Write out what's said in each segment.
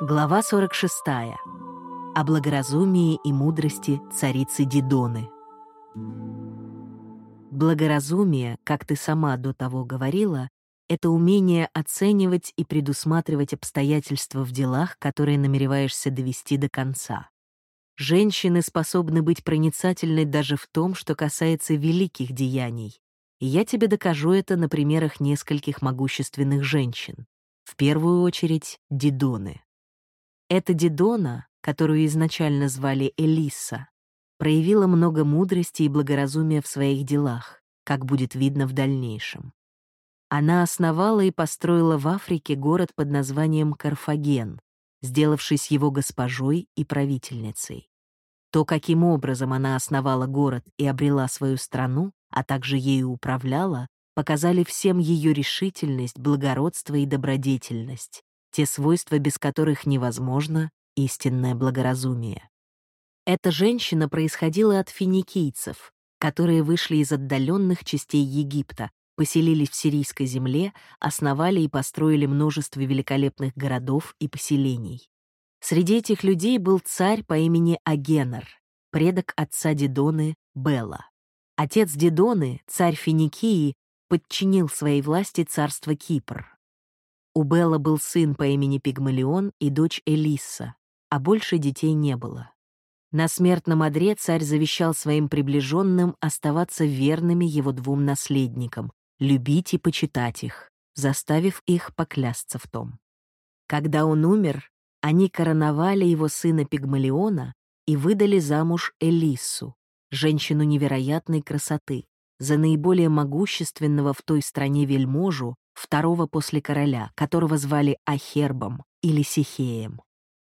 Глава 46. О благоразумии и мудрости царицы Дидоны. Благоразумие, как ты сама до того говорила, это умение оценивать и предусматривать обстоятельства в делах, которые намереваешься довести до конца. Женщины способны быть проницательной даже в том, что касается великих деяний. И я тебе докажу это на примерах нескольких могущественных женщин. В первую очередь, Дидоны. Эта Дидона, которую изначально звали Элиса, проявила много мудрости и благоразумия в своих делах, как будет видно в дальнейшем. Она основала и построила в Африке город под названием Карфаген, сделавшись его госпожой и правительницей. То, каким образом она основала город и обрела свою страну, а также ею управляла, показали всем ее решительность, благородство и добродетельность, те свойства, без которых невозможно истинное благоразумие. Эта женщина происходила от финикийцев, которые вышли из отдаленных частей Египта, поселились в сирийской земле, основали и построили множество великолепных городов и поселений. Среди этих людей был царь по имени Агенор, предок отца Дидоны Бела. Отец Дидоны, царь Финикии, подчинил своей власти царство Кипр. У Белла был сын по имени Пигмалион и дочь Элисса, а больше детей не было. На смертном одре царь завещал своим приближенным оставаться верными его двум наследникам, любить и почитать их, заставив их поклясться в том. Когда он умер, они короновали его сына Пигмалиона и выдали замуж Элиссу, женщину невероятной красоты, за наиболее могущественного в той стране вельможу, второго после короля, которого звали Ахербом или Сихеем.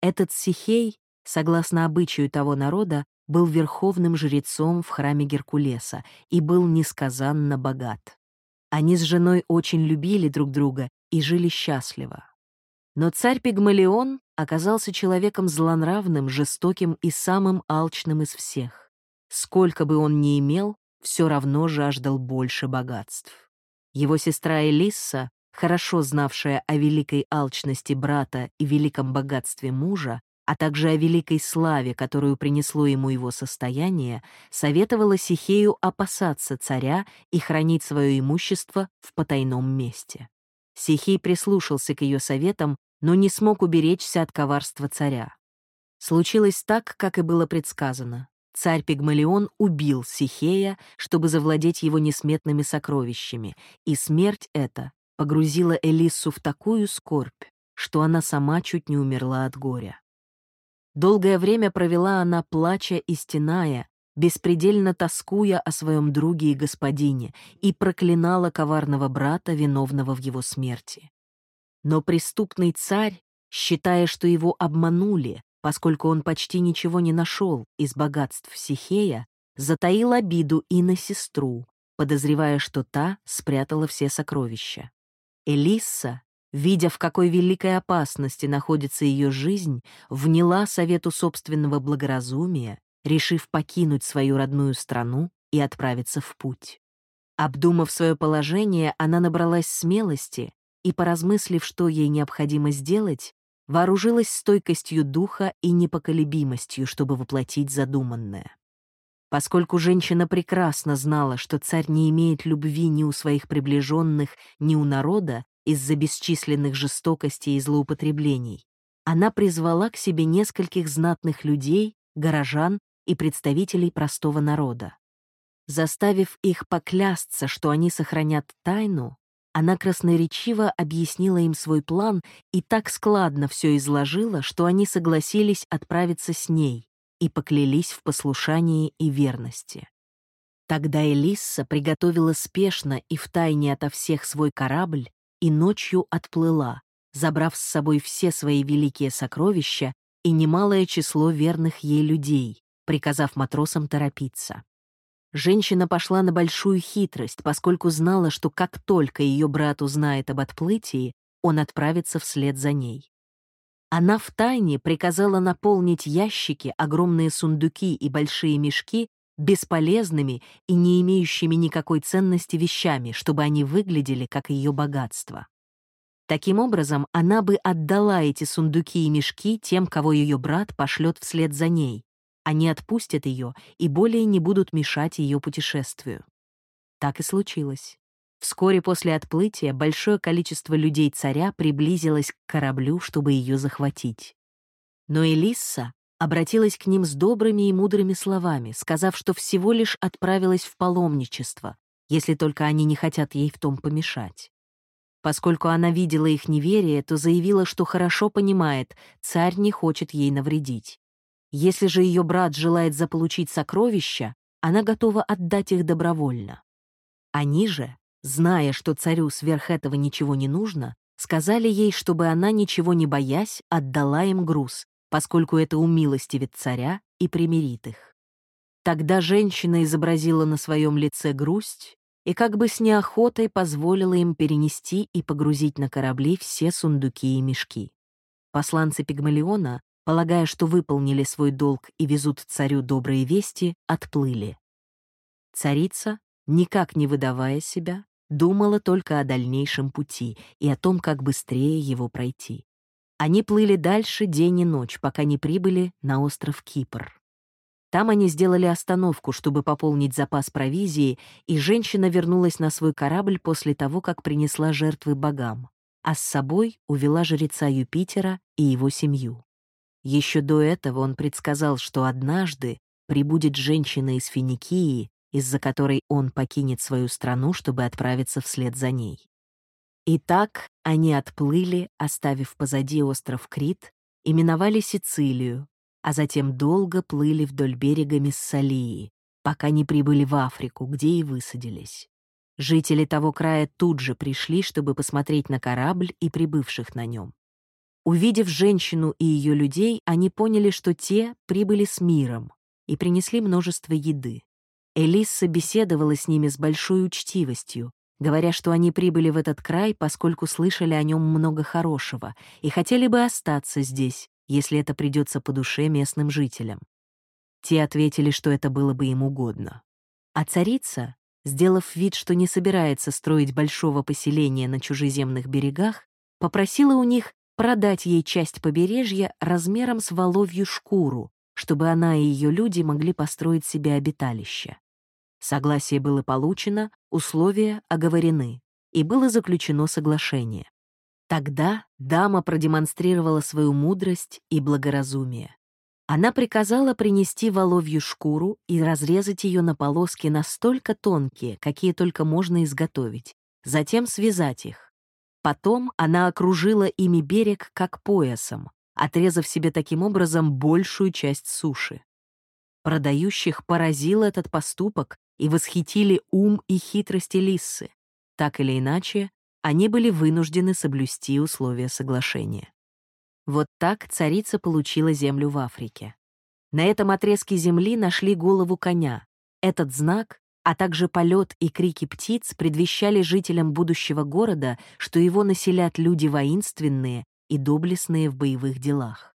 Этот Сихей, согласно обычаю того народа, был верховным жрецом в храме Геркулеса и был несказанно богат. Они с женой очень любили друг друга и жили счастливо. Но царь Пигмалион оказался человеком злонравным, жестоким и самым алчным из всех. Сколько бы он ни имел, все равно жаждал больше богатств. Его сестра Элисса, хорошо знавшая о великой алчности брата и великом богатстве мужа, а также о великой славе, которую принесло ему его состояние, советовала Сихею опасаться царя и хранить свое имущество в потайном месте. Сихей прислушался к ее советам, но не смог уберечься от коварства царя. Случилось так, как и было предсказано царь Пигмалион убил Сихея, чтобы завладеть его несметными сокровищами, и смерть эта погрузила Элиссу в такую скорбь, что она сама чуть не умерла от горя. Долгое время провела она, плача и стеная, беспредельно тоскуя о своем друге и господине, и проклинала коварного брата, виновного в его смерти. Но преступный царь, считая, что его обманули, поскольку он почти ничего не нашел из богатств Сихея, затаил обиду и на сестру, подозревая, что та спрятала все сокровища. Элисса, видя, в какой великой опасности находится ее жизнь, вняла совету собственного благоразумия, решив покинуть свою родную страну и отправиться в путь. Обдумав свое положение, она набралась смелости и, поразмыслив, что ей необходимо сделать, вооружилась стойкостью духа и непоколебимостью, чтобы воплотить задуманное. Поскольку женщина прекрасно знала, что царь не имеет любви ни у своих приближенных, ни у народа из-за бесчисленных жестокостей и злоупотреблений, она призвала к себе нескольких знатных людей, горожан и представителей простого народа. Заставив их поклясться, что они сохранят тайну, она красноречиво объяснила им свой план и так складно все изложила, что они согласились отправиться с ней и поклялись в послушании и верности. Тогда Элисса приготовила спешно и втайне ото всех свой корабль и ночью отплыла, забрав с собой все свои великие сокровища и немалое число верных ей людей, приказав матросам торопиться. Женщина пошла на большую хитрость, поскольку знала, что как только ее брат узнает об отплытии, он отправится вслед за ней. Она втайне приказала наполнить ящики, огромные сундуки и большие мешки бесполезными и не имеющими никакой ценности вещами, чтобы они выглядели как ее богатство. Таким образом, она бы отдала эти сундуки и мешки тем, кого ее брат пошлет вслед за ней. Они отпустят ее и более не будут мешать ее путешествию. Так и случилось. Вскоре после отплытия большое количество людей царя приблизилось к кораблю, чтобы ее захватить. Но Элисса обратилась к ним с добрыми и мудрыми словами, сказав, что всего лишь отправилась в паломничество, если только они не хотят ей в том помешать. Поскольку она видела их неверие, то заявила, что хорошо понимает, царь не хочет ей навредить. Если же ее брат желает заполучить сокровища, она готова отдать их добровольно. Они же, зная, что царю сверх этого ничего не нужно, сказали ей, чтобы она, ничего не боясь, отдала им груз, поскольку это умилостивит царя и примирит их. Тогда женщина изобразила на своем лице грусть и как бы с неохотой позволила им перенести и погрузить на корабли все сундуки и мешки. Посланцы Пигмалиона, полагая, что выполнили свой долг и везут царю добрые вести, отплыли. Царица, никак не выдавая себя, думала только о дальнейшем пути и о том, как быстрее его пройти. Они плыли дальше день и ночь, пока не прибыли на остров Кипр. Там они сделали остановку, чтобы пополнить запас провизии, и женщина вернулась на свой корабль после того, как принесла жертвы богам, а с собой увела жреца Юпитера и его семью. Еще до этого он предсказал, что однажды прибудет женщина из Финикии, из-за которой он покинет свою страну, чтобы отправиться вслед за ней. И так они отплыли, оставив позади остров Крит, и миновали Сицилию, а затем долго плыли вдоль берега Миссалии, пока не прибыли в Африку, где и высадились. Жители того края тут же пришли, чтобы посмотреть на корабль и прибывших на нем. Увидев женщину и ее людей, они поняли, что те прибыли с миром и принесли множество еды. Элисса беседовала с ними с большой учтивостью, говоря, что они прибыли в этот край, поскольку слышали о нем много хорошего и хотели бы остаться здесь, если это придется по душе местным жителям. Те ответили, что это было бы им угодно. А царица, сделав вид, что не собирается строить большого поселения на чужеземных берегах, попросила у них продать ей часть побережья размером с воловью шкуру, чтобы она и ее люди могли построить себе обиталище. Согласие было получено, условия оговорены, и было заключено соглашение. Тогда дама продемонстрировала свою мудрость и благоразумие. Она приказала принести воловью шкуру и разрезать ее на полоски настолько тонкие, какие только можно изготовить, затем связать их. Потом она окружила ими берег как поясом, отрезав себе таким образом большую часть суши. Продающих поразил этот поступок, и восхитили ум и хитрости Лиссы. Так или иначе, они были вынуждены соблюсти условия соглашения. Вот так царица получила землю в Африке. На этом отрезке земли нашли голову коня. Этот знак, а также полет и крики птиц предвещали жителям будущего города, что его населят люди воинственные и доблестные в боевых делах.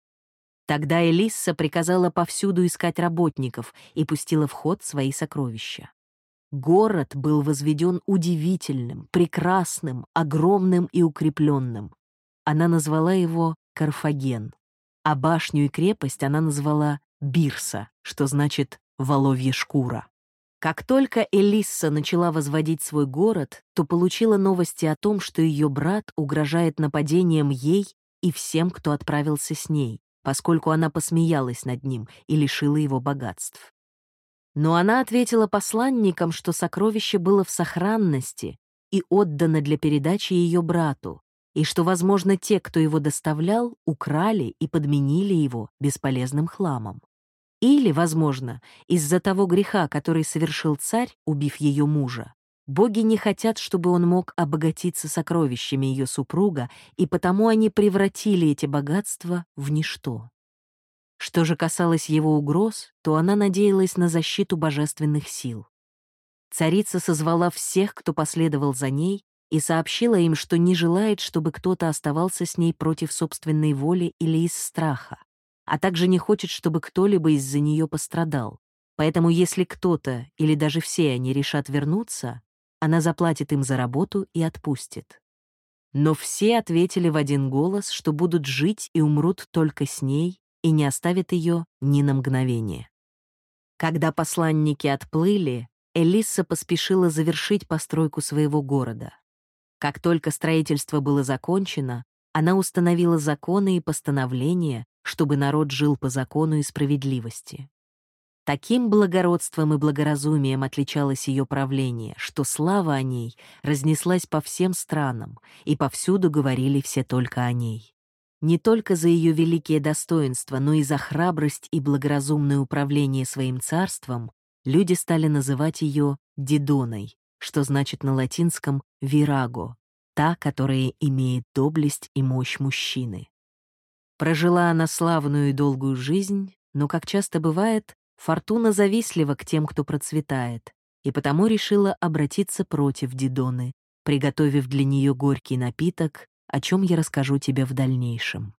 Тогда Элисса приказала повсюду искать работников и пустила в ход свои сокровища. Город был возведен удивительным, прекрасным, огромным и укрепленным. Она назвала его Карфаген, а башню и крепость она назвала Бирса, что значит «воловья шкура». Как только Элисса начала возводить свой город, то получила новости о том, что ее брат угрожает нападением ей и всем, кто отправился с ней поскольку она посмеялась над ним и лишила его богатств. Но она ответила посланникам, что сокровище было в сохранности и отдано для передачи ее брату, и что, возможно, те, кто его доставлял, украли и подменили его бесполезным хламом. Или, возможно, из-за того греха, который совершил царь, убив ее мужа, Боги не хотят, чтобы он мог обогатиться сокровищами ее супруга, и потому они превратили эти богатства в ничто. Что же касалось его угроз, то она надеялась на защиту божественных сил. Царица созвала всех, кто последовал за ней, и сообщила им, что не желает, чтобы кто-то оставался с ней против собственной воли или из страха, а также не хочет, чтобы кто-либо из-за нее пострадал. Поэтому если кто-то или даже все они решат вернуться, она заплатит им за работу и отпустит. Но все ответили в один голос, что будут жить и умрут только с ней и не оставят ее ни на мгновение. Когда посланники отплыли, Элисса поспешила завершить постройку своего города. Как только строительство было закончено, она установила законы и постановления, чтобы народ жил по закону и справедливости. Таким благородством и благоразумием отличалось ее правление, что слава о ней разнеслась по всем странам, и повсюду говорили все только о ней. Не только за ее великие достоинства, но и за храбрость и благоразумное управление своим царством люди стали называть ее Дидоной, что значит на латинском «вираго», та, которая имеет доблесть и мощь мужчины. Прожила она славную и долгую жизнь, но, как часто бывает, Фортуна завистлива к тем, кто процветает, и потому решила обратиться против Дидоны, приготовив для нее горький напиток, о чем я расскажу тебе в дальнейшем.